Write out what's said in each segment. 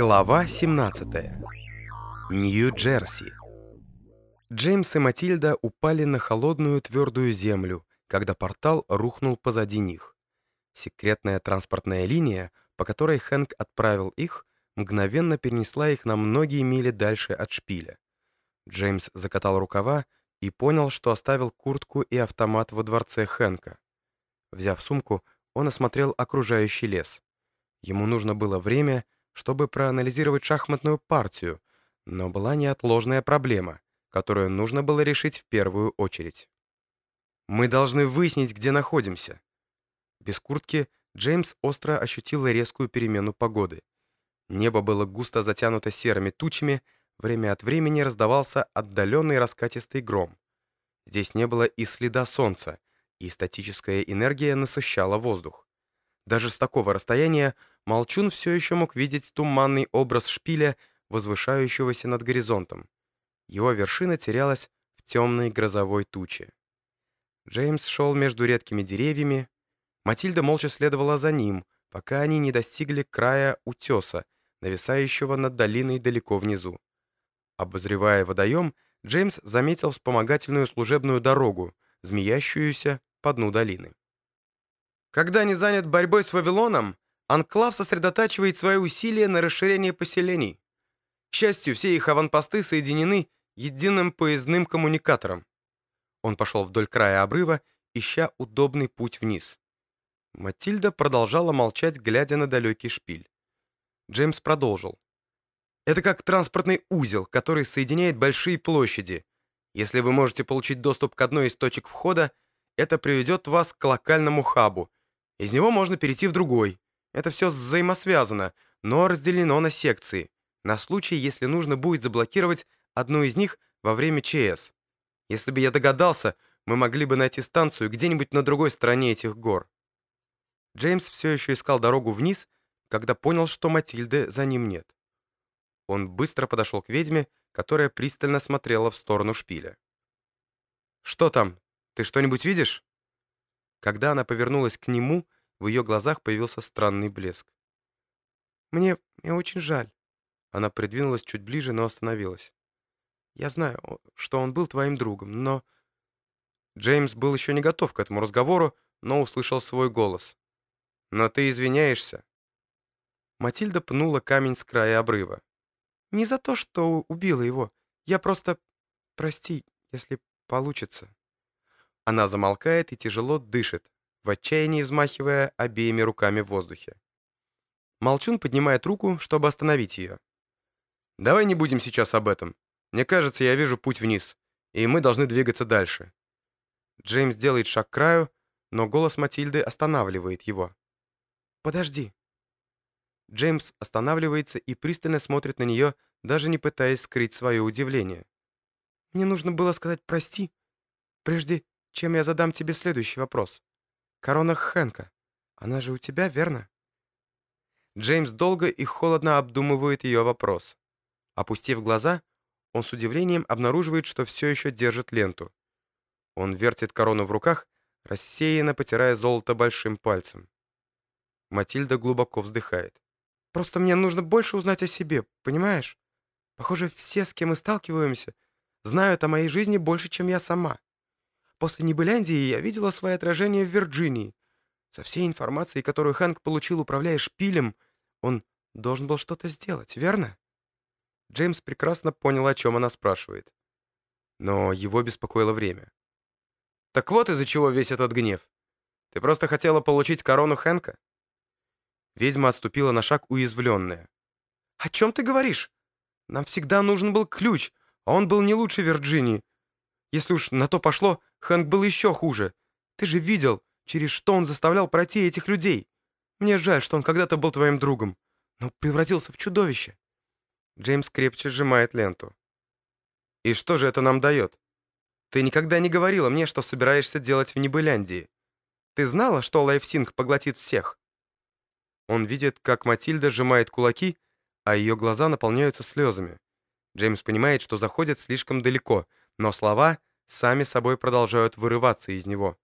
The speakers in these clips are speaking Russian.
Глава 17. Нью-Джерси. Джеймс и Матильда упали на холодную твердую землю, когда портал рухнул позади них. Секретная транспортная линия, по которой Хэнк отправил их, мгновенно перенесла их на многие мили дальше от шпиля. Джеймс закатал рукава и понял, что оставил куртку и автомат во дворце Хэнка. Взяв сумку, он осмотрел окружающий лес. Ему нужно было время, чтобы проанализировать шахматную партию, но была неотложная проблема, которую нужно было решить в первую очередь. «Мы должны выяснить, где находимся». Без куртки Джеймс остро ощутил резкую перемену погоды. Небо было густо затянуто серыми тучами, время от времени раздавался отдаленный раскатистый гром. Здесь не было и следа солнца, и статическая энергия насыщала воздух. Даже с такого расстояния Молчун все еще мог видеть туманный образ шпиля, возвышающегося над горизонтом. Его вершина терялась в темной грозовой туче. Джеймс шел между редкими деревьями. Матильда молча следовала за ним, пока они не достигли края утеса, нависающего над долиной далеко внизу. Обозревая водоем, Джеймс заметил вспомогательную служебную дорогу, змеящуюся по дну долины. Когда не занят борьбой с Вавилоном, Анклав сосредотачивает свои усилия на расширении поселений. К счастью, все их аванпосты соединены единым поездным коммуникатором. Он пошел вдоль края обрыва, ища удобный путь вниз. Матильда продолжала молчать, глядя на далекий шпиль. Джеймс продолжил. «Это как транспортный узел, который соединяет большие площади. Если вы можете получить доступ к одной из точек входа, это приведет вас к локальному хабу. Из него можно перейти в другой. Это все взаимосвязано, но разделено на секции, на случай, если нужно будет заблокировать одну из них во время ЧС. Если бы я догадался, мы могли бы найти станцию где-нибудь на другой стороне этих гор. Джеймс все еще искал дорогу вниз, когда понял, что Матильды за ним нет. Он быстро подошел к ведьме, которая пристально смотрела в сторону шпиля. «Что там? Ты что-нибудь видишь?» Когда она повернулась к нему, в ее глазах появился странный блеск. «Мне, мне очень жаль». Она придвинулась чуть ближе, но остановилась. «Я знаю, что он был твоим другом, но...» Джеймс был еще не готов к этому разговору, но услышал свой голос. «Но ты извиняешься?» Матильда пнула камень с края обрыва. «Не за то, что убила его. Я просто... Прости, если получится». Она замолкает и тяжело дышит, в отчаянии взмахивая обеими руками в воздухе. Молчун поднимает руку, чтобы остановить ее. «Давай не будем сейчас об этом. Мне кажется, я вижу путь вниз, и мы должны двигаться дальше». Джеймс делает шаг к краю, но голос Матильды останавливает его. «Подожди». Джеймс останавливается и пристально смотрит на нее, даже не пытаясь скрыть свое удивление. «Мне нужно было сказать «прости», прежде чем я задам тебе следующий вопрос. Корона Хэнка. Она же у тебя, верно?» Джеймс долго и холодно обдумывает ее вопрос. Опустив глаза, он с удивлением обнаруживает, что все еще держит ленту. Он вертит корону в руках, рассеянно потирая золото большим пальцем. Матильда глубоко вздыхает. «Просто мне нужно больше узнать о себе, понимаешь? Похоже, все, с кем мы сталкиваемся, знают о моей жизни больше, чем я сама. После Небыляндии я видела свое отражение в Вирджинии. Со всей информацией, которую Хэнк получил, управляя шпилем, он должен был что-то сделать, верно? Джеймс прекрасно понял, о чем она спрашивает. Но его беспокоило время. «Так вот из-за чего весь этот гнев. Ты просто хотела получить корону Хэнка?» Ведьма отступила на шаг уязвленная. «О чем ты говоришь? Нам всегда нужен был ключ, а он был не лучше Вирджинии. Если уж на то пошло, Хэнк был еще хуже. Ты же видел, через что он заставлял пройти этих людей. Мне жаль, что он когда-то был твоим другом, но превратился в чудовище». Джеймс крепче сжимает ленту. «И что же это нам дает? Ты никогда не говорила мне, что собираешься делать в Небыляндии. Ты знала, что Лайфсинг поглотит всех?» Он видит, как Матильда сжимает кулаки, а ее глаза наполняются слезами. Джеймс понимает, что заходит слишком далеко, но слова сами собой продолжают вырываться из него.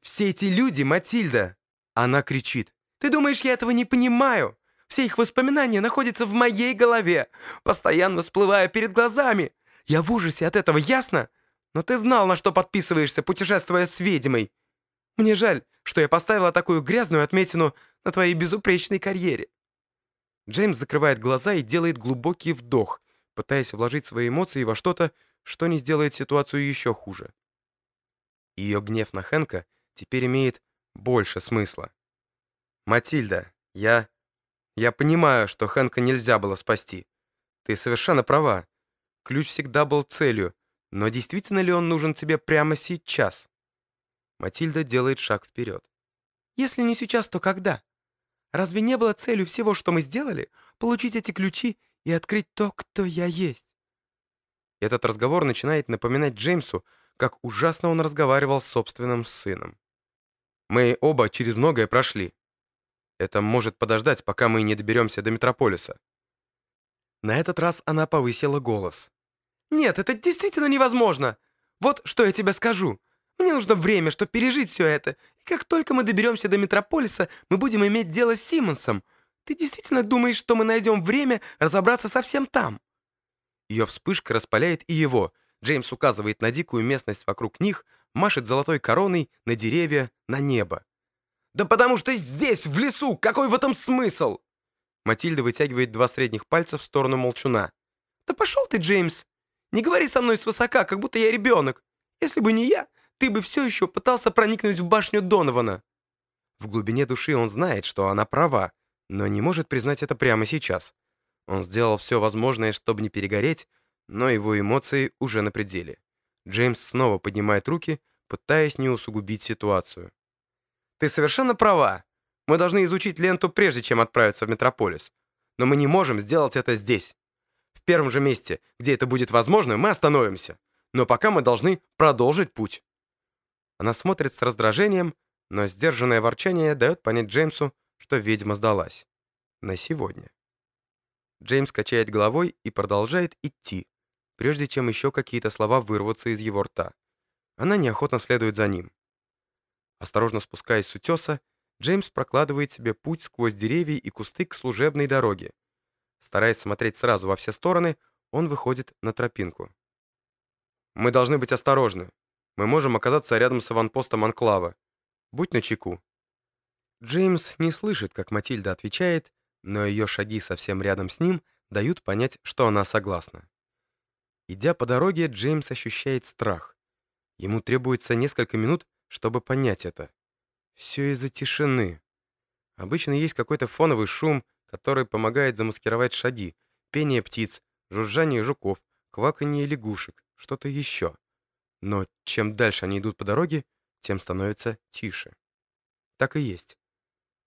«Все эти люди, Матильда!» Она кричит. «Ты думаешь, я этого не понимаю? Все их воспоминания находятся в моей голове, постоянно всплывая перед глазами. Я в ужасе от этого, ясно? Но ты знал, на что подписываешься, путешествуя с ведьмой. Мне жаль, что я поставила такую грязную отметину на твоей безупречной карьере». Джеймс закрывает глаза и делает глубокий вдох, пытаясь вложить свои эмоции во что-то, что не сделает ситуацию еще хуже. Ее гнев на Хэнка теперь имеет больше смысла. «Матильда, я... я понимаю, что Хэнка нельзя было спасти. Ты совершенно права. Ключ всегда был целью, но действительно ли он нужен тебе прямо сейчас?» Матильда делает шаг вперед. «Если не сейчас, то когда? Разве не было целью всего, что мы сделали, получить эти ключи и открыть то, кто я есть?» Этот разговор начинает напоминать Джеймсу, как ужасно он разговаривал с собственным сыном. «Мы оба через многое прошли. Это может подождать, пока мы не доберемся до Метрополиса». На этот раз она повысила голос. «Нет, это действительно невозможно! Вот что я тебе скажу. Мне нужно время, чтобы пережить все это. И как только мы доберемся до Метрополиса, мы будем иметь дело с Симмонсом. Ты действительно думаешь, что мы найдем время разобраться совсем там?» Ее вспышка распаляет и его. Джеймс указывает на дикую местность вокруг них, машет золотой короной на деревья, на небо. «Да потому что здесь, в лесу! Какой в этом смысл?» Матильда вытягивает два средних пальца в сторону молчуна. «Да пошел ты, Джеймс! Не говори со мной свысока, как будто я ребенок. Если бы не я, ты бы все еще пытался проникнуть в башню Донована». В глубине души он знает, что она права, но не может признать это прямо сейчас. Он сделал все возможное, чтобы не перегореть, но его эмоции уже на пределе. Джеймс снова поднимает руки, пытаясь не усугубить ситуацию. «Ты совершенно права. Мы должны изучить ленту, прежде чем отправиться в Метрополис. Но мы не можем сделать это здесь. В первом же месте, где это будет возможно, мы остановимся. Но пока мы должны продолжить путь». Она смотрит с раздражением, но сдержанное ворчание дает понять Джеймсу, что ведьма сдалась. На сегодня. Джеймс качает головой и продолжает идти, прежде чем еще какие-то слова вырвутся из его рта. Она неохотно следует за ним. Осторожно спускаясь с утеса, Джеймс прокладывает себе путь сквозь деревья и кусты к служебной дороге. Стараясь смотреть сразу во все стороны, он выходит на тропинку. «Мы должны быть осторожны. Мы можем оказаться рядом с аванпостом Анклава. Будь начеку». Джеймс не слышит, как Матильда отвечает, но ее шаги совсем рядом с ним дают понять, что она согласна. Идя по дороге, Джеймс ощущает страх. Ему требуется несколько минут, чтобы понять это. Все из-за тишины. Обычно есть какой-то фоновый шум, который помогает замаскировать шаги, пение птиц, жужжание жуков, кваканье лягушек, что-то еще. Но чем дальше они идут по дороге, тем становится тише. Так и есть.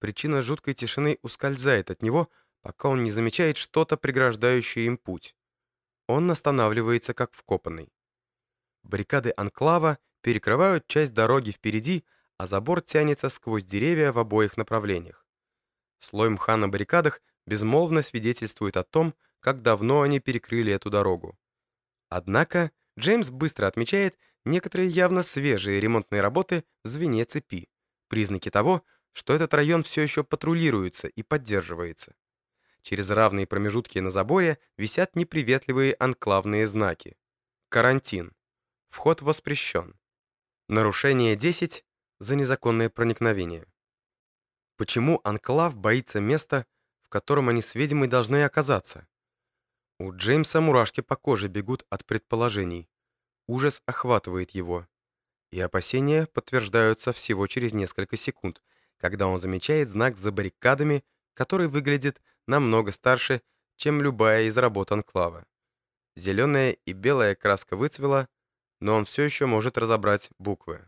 Причина жуткой тишины ускользает от него, пока он не замечает что-то, преграждающее им путь. Он останавливается, как вкопанный. Баррикады анклава перекрывают часть дороги впереди, а забор тянется сквозь деревья в обоих направлениях. Слой мха на баррикадах безмолвно свидетельствует о том, как давно они перекрыли эту дорогу. Однако Джеймс быстро отмечает некоторые явно свежие ремонтные работы в звене цепи, признаки того, что этот район все еще патрулируется и поддерживается. Через равные промежутки на заборе висят неприветливые анклавные знаки. Карантин. Вход воспрещен. Нарушение 10 за незаконное проникновение. Почему анклав боится места, в котором они с ведьмой должны оказаться? У Джеймса мурашки по коже бегут от предположений. Ужас охватывает его. И опасения подтверждаются всего через несколько секунд, когда он замечает знак за баррикадами, который выглядит намного старше, чем любая из работ Анклава. Зеленая и белая краска выцвела, но он все еще может разобрать буквы.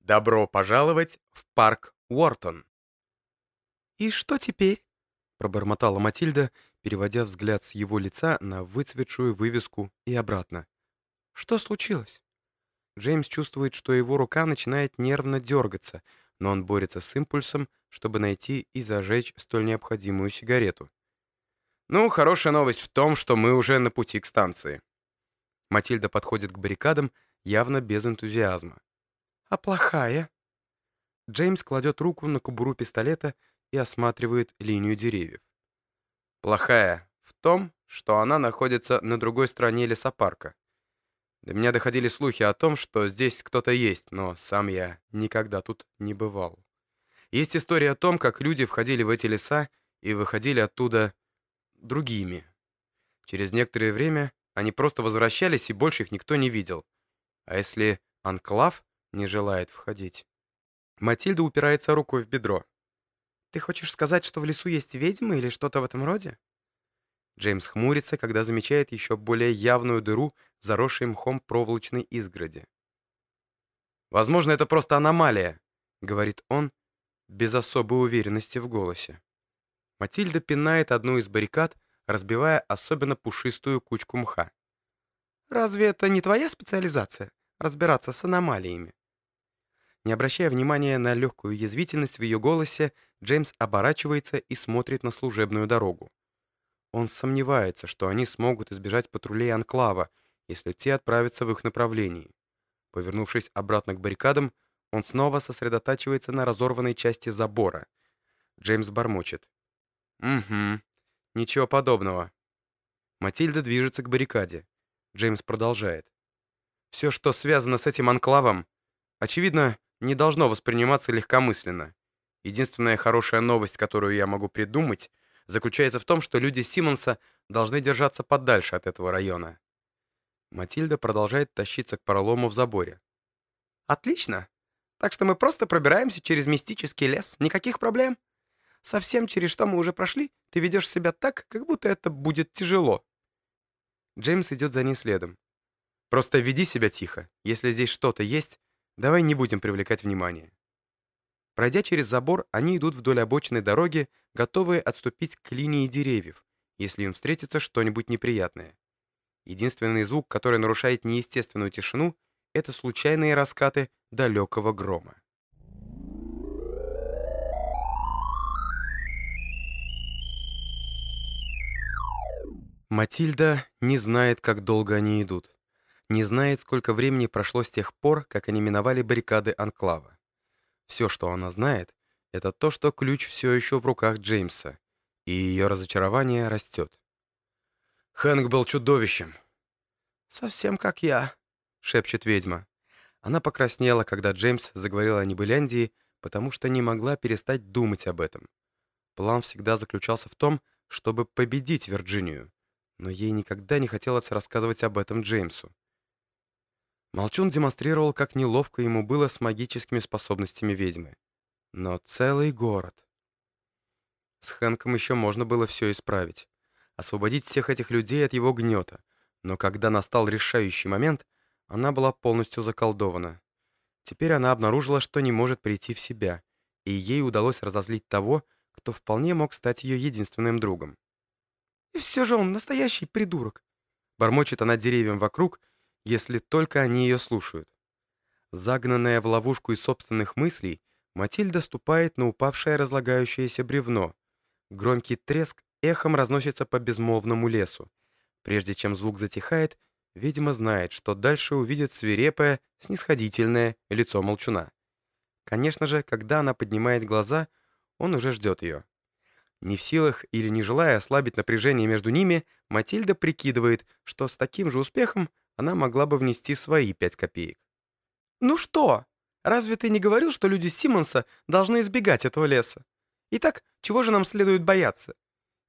«Добро пожаловать в парк Уортон!» «И что теперь?» — пробормотала Матильда, переводя взгляд с его лица на выцветшую вывеску и обратно. «Что случилось?» Джеймс чувствует, что его рука начинает нервно дергаться, но он борется с импульсом, чтобы найти и зажечь столь необходимую сигарету. «Ну, хорошая новость в том, что мы уже на пути к станции». Матильда подходит к баррикадам, явно без энтузиазма. «А плохая?» Джеймс кладет руку на кобуру пистолета и осматривает линию деревьев. Плохая в том, что она находится на другой стороне лесопарка. До меня доходили слухи о том, что здесь кто-то есть, но сам я никогда тут не бывал. Есть история о том, как люди входили в эти леса и выходили оттуда другими. Через некоторое время они просто возвращались, и больше их никто не видел. А если анклав не желает входить? Матильда упирается рукой в бедро. «Ты хочешь сказать, что в лесу есть ведьмы или что-то в этом роде?» Джеймс хмурится, когда замечает еще более явную дыру в заросшей мхом проволочной изгороди. «Возможно, это просто аномалия», — говорит он, без особой уверенности в голосе. Матильда пинает одну из баррикад, разбивая особенно пушистую кучку мха. «Разве это не твоя специализация — разбираться с аномалиями?» Не обращая внимания на легкую язвительность в ее голосе, Джеймс оборачивается и смотрит на служебную дорогу. Он сомневается, что они смогут избежать патрулей Анклава, если те отправятся в их направлении. Повернувшись обратно к баррикадам, он снова сосредотачивается на разорванной части забора. Джеймс бормочет. «Угу, ничего подобного». Матильда движется к баррикаде. Джеймс продолжает. «Все, что связано с этим анклавом, очевидно, не должно восприниматься легкомысленно. Единственная хорошая новость, которую я могу придумать, заключается в том, что люди Симмонса должны держаться подальше от этого района. Матильда продолжает тащиться к пролому в заборе. «Отлично. Так что мы просто пробираемся через мистический лес. Никаких проблем. Совсем через что мы уже прошли, ты ведешь себя так, как будто это будет тяжело». Джеймс идет за ней следом. «Просто веди себя тихо. Если здесь что-то есть, давай не будем привлекать внимание». Пройдя через забор, они идут вдоль обочины дороги, готовые отступить к линии деревьев, если им встретится что-нибудь неприятное. Единственный звук, который нарушает неестественную тишину, это случайные раскаты далекого грома. Матильда не знает, как долго они идут. Не знает, сколько времени прошло с тех пор, как они миновали баррикады Анклава. Все, что она знает, это то, что ключ все еще в руках Джеймса, и ее разочарование растет. Хэнк был чудовищем. «Совсем как я», — шепчет ведьма. Она покраснела, когда Джеймс заговорил о Небыляндии, потому что не могла перестать думать об этом. План всегда заключался в том, чтобы победить Вирджинию, но ей никогда не хотелось рассказывать об этом Джеймсу. Молчун демонстрировал, как неловко ему было с магическими способностями ведьмы. Но целый город. С Хэнком еще можно было все исправить. Освободить всех этих людей от его гнета. Но когда настал решающий момент, она была полностью заколдована. Теперь она обнаружила, что не может прийти в себя, и ей удалось разозлить того, кто вполне мог стать ее единственным другом. «И все же он настоящий придурок!» Бормочет она деревьям вокруг, если только они ее слушают. Загнанная в ловушку из собственных мыслей, Матильда ступает на упавшее разлагающееся бревно. Громкий треск эхом разносится по безмолвному лесу. Прежде чем звук затихает, видимо, знает, что дальше увидит свирепое, снисходительное лицо молчуна. Конечно же, когда она поднимает глаза, он уже ждет ее. Не в силах или не желая ослабить напряжение между ними, Матильда прикидывает, что с таким же успехом она могла бы внести свои пять копеек. «Ну что? Разве ты не говорил, что люди Симмонса должны избегать этого леса? Итак, чего же нам следует бояться?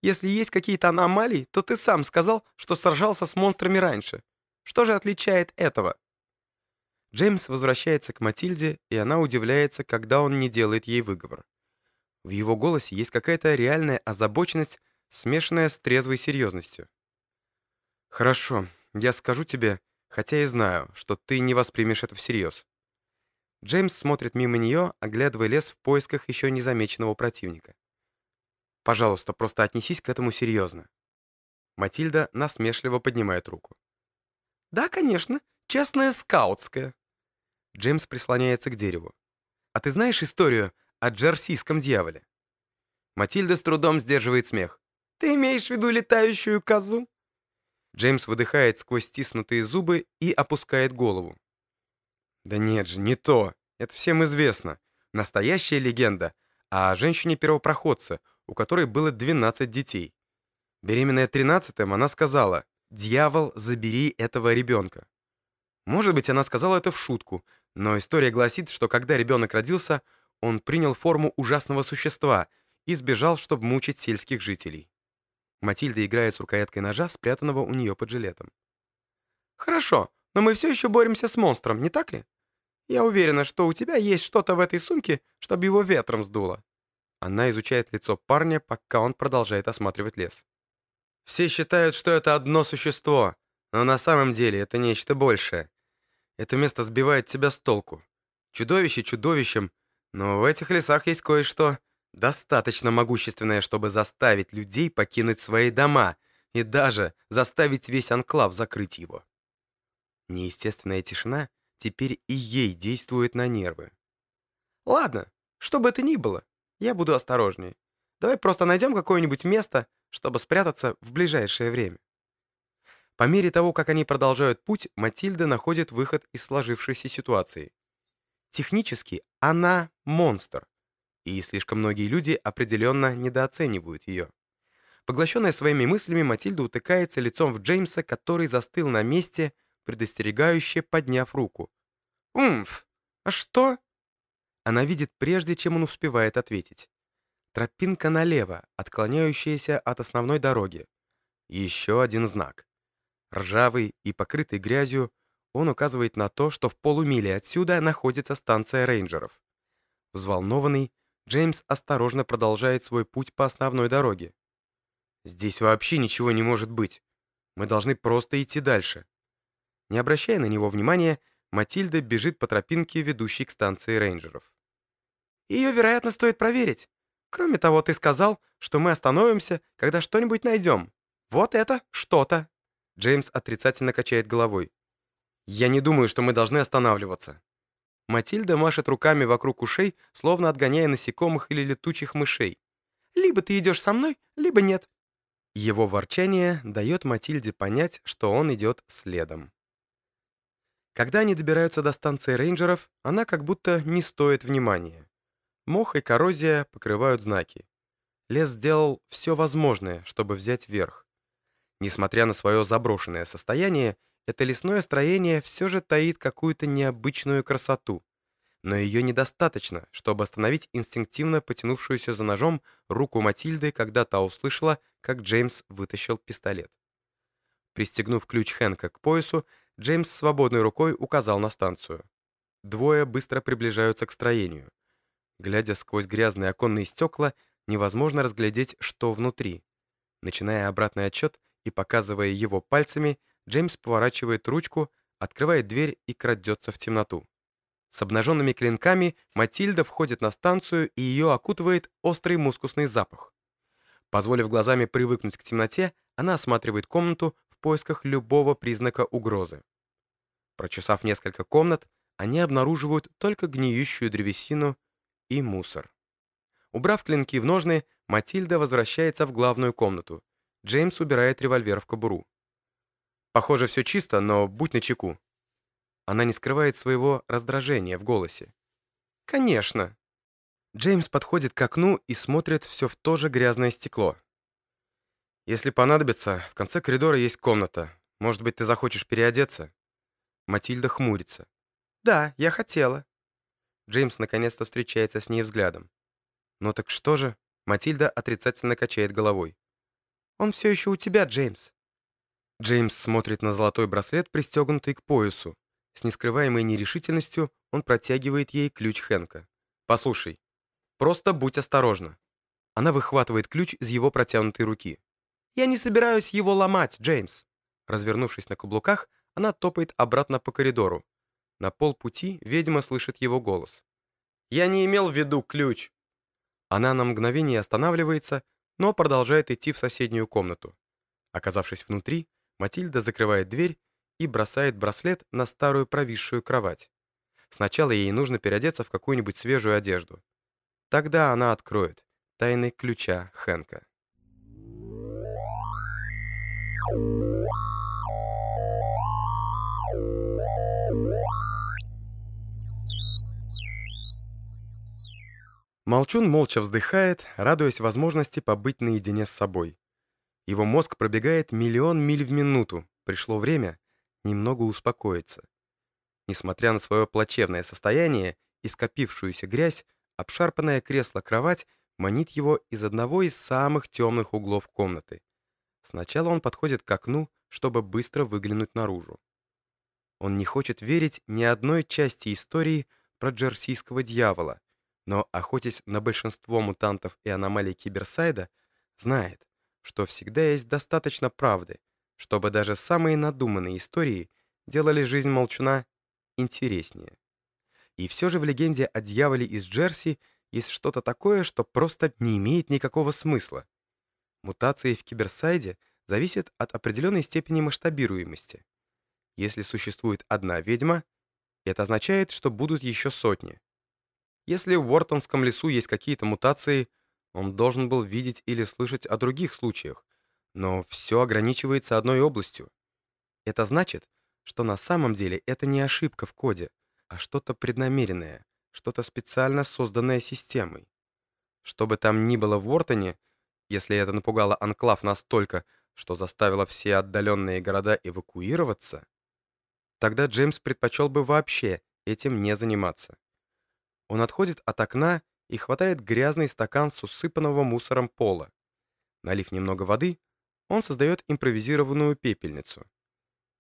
Если есть какие-то аномалии, то ты сам сказал, что сражался с монстрами раньше. Что же отличает этого?» Джеймс возвращается к Матильде, и она удивляется, когда он не делает ей выговор. В его голосе есть какая-то реальная озабоченность, смешанная с трезвой серьезностью. «Хорошо, я скажу тебе, хотя и знаю, что ты не воспримешь это всерьез». Джеймс смотрит мимо нее, оглядывая лес в поисках еще незамеченного противника. «Пожалуйста, просто отнесись к этому серьезно». Матильда насмешливо поднимает руку. «Да, конечно, честная скаутская». Джеймс прислоняется к дереву. «А ты знаешь историю о джерсийском дьяволе?» Матильда с трудом сдерживает смех. «Ты имеешь в виду летающую козу?» Джеймс выдыхает сквозь стиснутые зубы и опускает голову. «Да нет же, не то. Это всем известно. Настоящая легенда о женщине-первопроходце, у которой было 12 детей. Беременная тринадцатым, она сказала, «Дьявол, забери этого ребенка». Может быть, она сказала это в шутку, но история гласит, что когда ребенок родился, он принял форму ужасного существа и сбежал, чтобы мучить сельских жителей. Матильда играет с рукояткой ножа, спрятанного у нее под жилетом. «Хорошо, но мы все еще боремся с монстром, не так ли? Я уверена, что у тебя есть что-то в этой сумке, чтобы его ветром сдуло». Она изучает лицо парня, пока он продолжает осматривать лес. «Все считают, что это одно существо, но на самом деле это нечто большее. Это место сбивает тебя с толку. Чудовище чудовищем, но в этих лесах есть кое-что достаточно могущественное, чтобы заставить людей покинуть свои дома и даже заставить весь анклав закрыть его. Неестественная тишина теперь и ей действует на нервы. «Ладно, что бы это ни было, я буду осторожнее. Давай просто найдем какое-нибудь место, чтобы спрятаться в ближайшее время». По мере того, как они продолжают путь, Матильда находит выход из сложившейся ситуации. Технически она монстр, и слишком многие люди определенно недооценивают ее. Поглощенная своими мыслями, Матильда утыкается лицом в Джеймса, который застыл на месте, предостерегающе подняв руку. «Умф! А что?» Она видит прежде, чем он успевает ответить. Тропинка налево, отклоняющаяся от основной дороги. Еще один знак. Ржавый и покрытый грязью, он указывает на то, что в полумиле отсюда находится станция рейнджеров. Взволнованный, Джеймс осторожно продолжает свой путь по основной дороге. «Здесь вообще ничего не может быть. Мы должны просто идти дальше». Не обращая на него внимания, Матильда бежит по тропинке, ведущей к станции рейнджеров. «Ее, вероятно, стоит проверить. Кроме того, ты сказал, что мы остановимся, когда что-нибудь найдем. Вот это что-то!» Джеймс отрицательно качает головой. «Я не думаю, что мы должны останавливаться». Матильда машет руками вокруг ушей, словно отгоняя насекомых или летучих мышей. «Либо ты идешь со мной, либо нет». Его ворчание дает Матильде понять, что он идет следом. Когда они добираются до станции рейнджеров, она как будто не стоит внимания. Мох и коррозия покрывают знаки. Лес сделал все возможное, чтобы взять верх. Несмотря на свое заброшенное состояние, это лесное строение все же таит какую-то необычную красоту. Но ее недостаточно, чтобы остановить инстинктивно потянувшуюся за ножом руку Матильды, когда та услышала, как Джеймс вытащил пистолет. Пристегнув ключ Хэнка к поясу, Джеймс свободной рукой указал на станцию. Двое быстро приближаются к строению. Глядя сквозь грязные оконные стекла, невозможно разглядеть, что внутри. Начиная обратный отчет и показывая его пальцами, Джеймс поворачивает ручку, открывает дверь и крадется в темноту. С обнаженными клинками Матильда входит на станцию, и ее окутывает острый мускусный запах. Позволив глазами привыкнуть к темноте, она осматривает комнату, в поисках любого признака угрозы. Прочесав несколько комнат, они обнаруживают только гниющую древесину и мусор. Убрав клинки в ножны, Матильда возвращается в главную комнату. Джеймс убирает револьвер в кобуру. Похоже, все чисто, но будь начеку. Она не скрывает своего раздражения в голосе. «Конечно!» Джеймс подходит к окну и смотрит все в то же грязное стекло. «Если понадобится, в конце коридора есть комната. Может быть, ты захочешь переодеться?» Матильда хмурится. «Да, я хотела». Джеймс наконец-то встречается с ней взглядом. «Ну так что же?» Матильда отрицательно качает головой. «Он все еще у тебя, Джеймс». Джеймс смотрит на золотой браслет, пристегнутый к поясу. С нескрываемой нерешительностью он протягивает ей ключ Хэнка. «Послушай, просто будь осторожна». Она выхватывает ключ из его протянутой руки. «Я не собираюсь его ломать, Джеймс!» Развернувшись на каблуках, она топает обратно по коридору. На полпути ведьма слышит его голос. «Я не имел в виду ключ!» Она на мгновение останавливается, но продолжает идти в соседнюю комнату. Оказавшись внутри, Матильда закрывает дверь и бросает браслет на старую провисшую кровать. Сначала ей нужно переодеться в какую-нибудь свежую одежду. Тогда она откроет тайны ключа Хэнка. Молчун молча вздыхает, радуясь возможности побыть наедине с собой. Его мозг пробегает миллион миль в минуту. Пришло время немного успокоиться. Несмотря на свое плачевное состояние и скопившуюся грязь, обшарпанное кресло-кровать манит его из одного из самых темных углов комнаты. Сначала он подходит к окну, чтобы быстро выглянуть наружу. Он не хочет верить ни одной части истории про джерсийского дьявола, но, охотясь на большинство мутантов и аномалий Киберсайда, знает, что всегда есть достаточно правды, чтобы даже самые надуманные истории делали жизнь молчуна интереснее. И все же в легенде о дьяволе из Джерси есть что-то такое, что просто не имеет никакого смысла. Мутации в Киберсайде зависят от определенной степени масштабируемости. Если существует одна ведьма, это означает, что будут еще сотни. Если в Уортонском лесу есть какие-то мутации, он должен был видеть или слышать о других случаях, но все ограничивается одной областью. Это значит, что на самом деле это не ошибка в коде, а что-то преднамеренное, что-то специально созданное системой. Что бы там ни было в Уортоне, если это напугало Анклав настолько, что заставило все отдаленные города эвакуироваться, тогда Джеймс предпочел бы вообще этим не заниматься. Он отходит от окна и хватает грязный стакан с усыпанного мусором пола. Налив немного воды, он создает импровизированную пепельницу.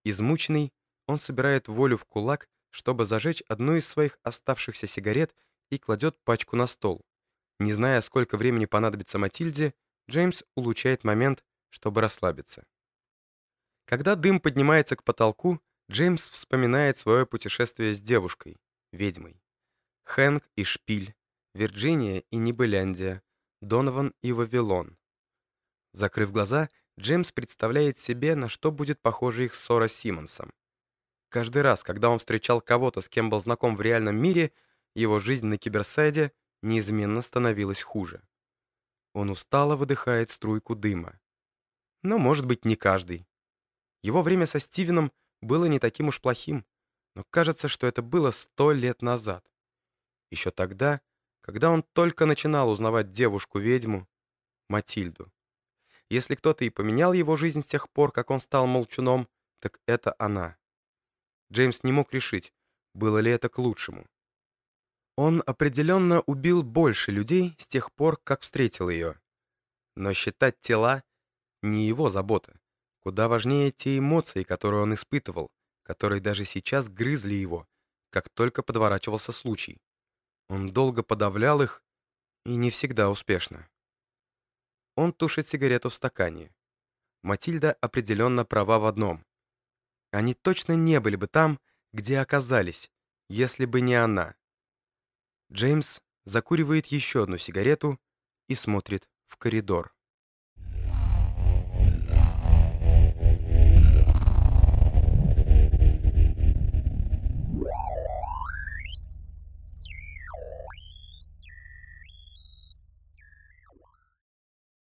Измученный, он собирает волю в кулак, чтобы зажечь одну из своих оставшихся сигарет и кладет пачку на стол. Не зная, сколько времени понадобится Матильде, Джеймс улучшает момент, чтобы расслабиться. Когда дым поднимается к потолку, Джеймс вспоминает свое путешествие с девушкой, ведьмой. Хэнк и Шпиль, Вирджиния и Нибеляндия, Донован и Вавилон. Закрыв глаза, Джеймс представляет себе, на что будет похожа их ссора с Симмонсом. Каждый раз, когда он встречал кого-то, с кем был знаком в реальном мире, его жизнь на киберсайде неизменно становилась хуже. Он устало выдыхает струйку дыма. Но, может быть, не каждый. Его время со Стивеном было не таким уж плохим, но кажется, что это было сто лет назад. Еще тогда, когда он только начинал узнавать девушку-ведьму, Матильду. Если кто-то и поменял его жизнь с тех пор, как он стал молчуном, так это она. Джеймс не мог решить, было ли это к лучшему. Он определенно убил больше людей с тех пор, как встретил ее. Но считать тела — не его забота. Куда важнее те эмоции, которые он испытывал, которые даже сейчас грызли его, как только подворачивался случай. Он долго подавлял их, и не всегда успешно. Он тушит сигарету в стакане. Матильда определенно права в одном. Они точно не были бы там, где оказались, если бы не она. Джеймс закуривает еще одну сигарету и смотрит в коридор.